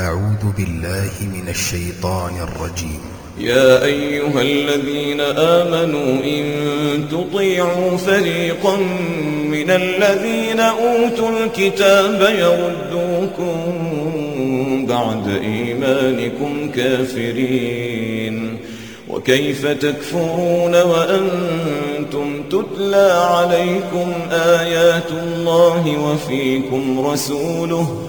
أعوذ بالله من الشيطان الرجيم. يا أيها الذين آمنوا إن تطيعوا فريقا من الذين أوتوا الكتاب يردوكم بعد إيمانكم كافرين. وكيف تكفرون وأنتم تتلى عليكم آيات الله وفيكم رسوله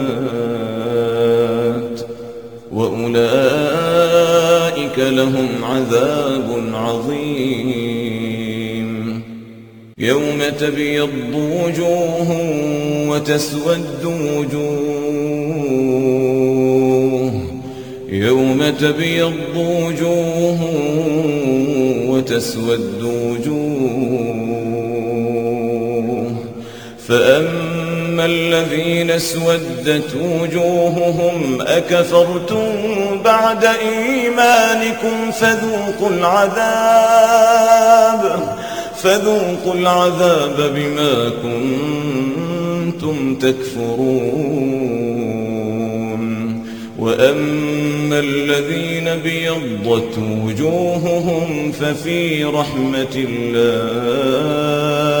وأولئك لهم عذاب عظيم. يوم تبيض وجوه وتسود وجوه. يوم تبيض وجوه وتسود وجوه. فأما الذين اسودت وجوههم أكفرتم بعد إيمانكم فذوقوا العذاب فذوقوا العذاب بما كنتم تكفرون. وأما الذين بيضت وجوههم ففي رحمة الله